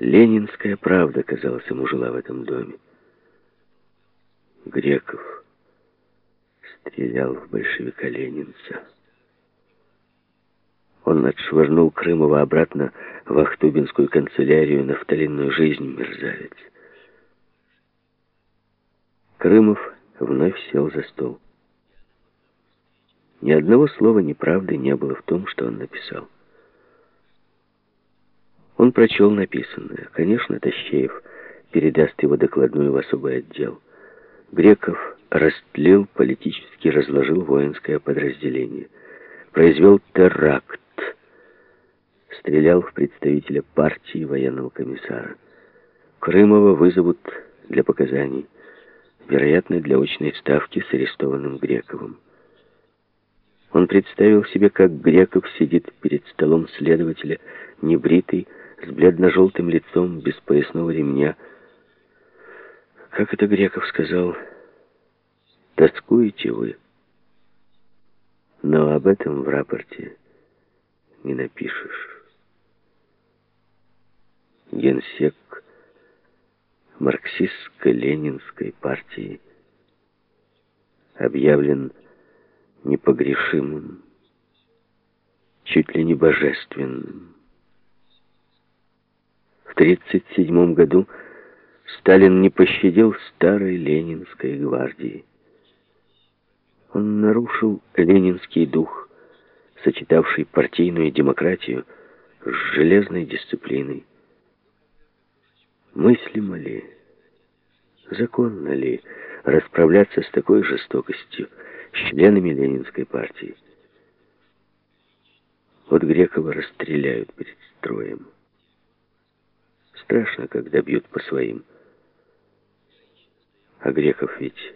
Ленинская правда, казалось, ему жила в этом доме. Греков стрелял в большевика Ленинца. Он отшвырнул Крымова обратно в Ахтубинскую канцелярию на вталинную жизнь, мерзавец. Крымов вновь сел за стол. Ни одного слова неправды не было в том, что он написал. Он прочел написанное. Конечно, Тащеев передаст его докладную в особый отдел. Греков растлил, политически разложил воинское подразделение. Произвел теракт. Стрелял в представителя партии военного комиссара. Крымова вызовут для показаний. Вероятно, для очной ставки с арестованным Грековым. Он представил себе, как Греков сидит перед столом следователя, небритый, с бледно-желтым лицом, без поясного ремня. Как это Греков сказал, тоскуете вы. Но об этом в рапорте не напишешь. Генсек марксистско-ленинской партии объявлен непогрешимым, чуть ли не божественным. В 1937 году Сталин не пощадил старой ленинской гвардии. Он нарушил ленинский дух, сочетавший партийную демократию с железной дисциплиной. Мыслимо ли, законно ли расправляться с такой жестокостью с членами Ленинской партии? Вот Грекова расстреляют перед строем. Страшно, когда бьют по своим. А Греков ведь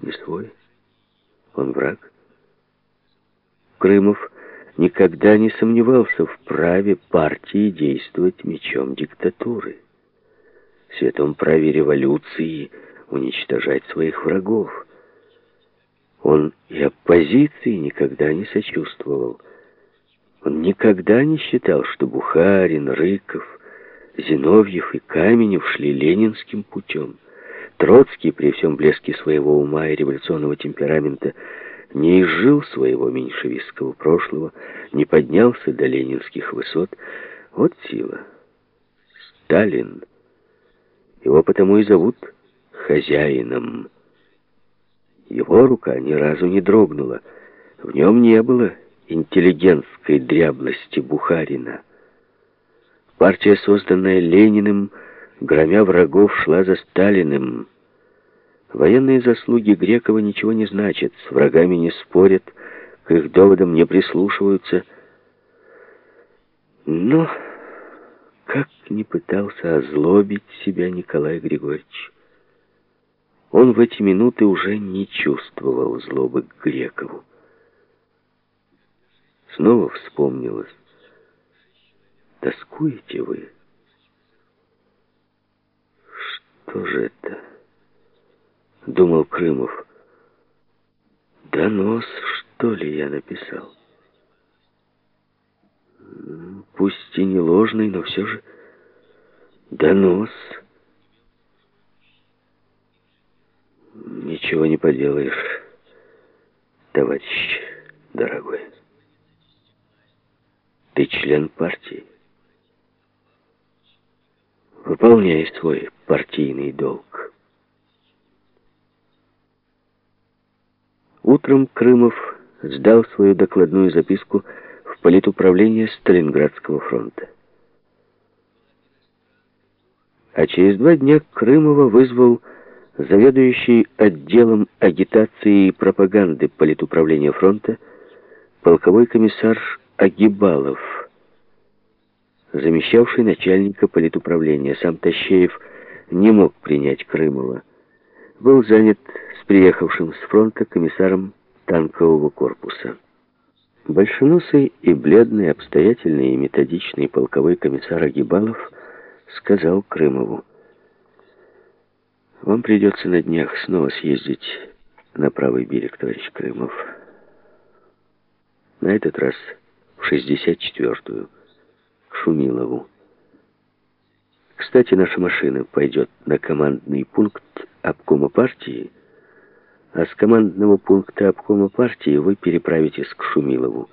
не свой. Он враг. Крымов никогда не сомневался в праве партии действовать мечом диктатуры. Святом праве революции уничтожать своих врагов. Он и оппозиции никогда не сочувствовал. Он никогда не считал, что Бухарин, Рыков Зиновьев и Каменев шли ленинским путем. Троцкий, при всем блеске своего ума и революционного темперамента, не изжил своего меньшевистского прошлого, не поднялся до ленинских высот. Вот сила. Сталин. Его потому и зовут хозяином. Его рука ни разу не дрогнула. В нем не было интеллигентской дряблости Бухарина. Партия, созданная Лениным, громя врагов, шла за Сталиным. Военные заслуги Грекова ничего не значат, с врагами не спорят, к их доводам не прислушиваются. Но, как не пытался озлобить себя Николай Григорьевич, он в эти минуты уже не чувствовал злобы к Грекову. Снова вспомнилось, Тоскуете вы? Что же это? Думал Крымов. Донос, что ли, я написал? Пусть и не ложный, но все же донос. Ничего не поделаешь, товарищ дорогой. Ты член партии. Выполняй свой партийный долг. Утром Крымов сдал свою докладную записку в политуправление Сталинградского фронта. А через два дня Крымова вызвал заведующий отделом агитации и пропаганды политуправления фронта полковой комиссар Агибалов – замещавший начальника политуправления. Сам Тащеев не мог принять Крымова. Был занят с приехавшим с фронта комиссаром танкового корпуса. Большеносый и бледный, обстоятельный и методичный полковой комиссар Агибалов сказал Крымову, «Вам придется на днях снова съездить на правый берег, товарищ Крымов. На этот раз в 64-ю. Шумилову. Кстати, наша машина пойдет на командный пункт обкома партии, а с командного пункта обкома партии вы переправитесь к Шумилову.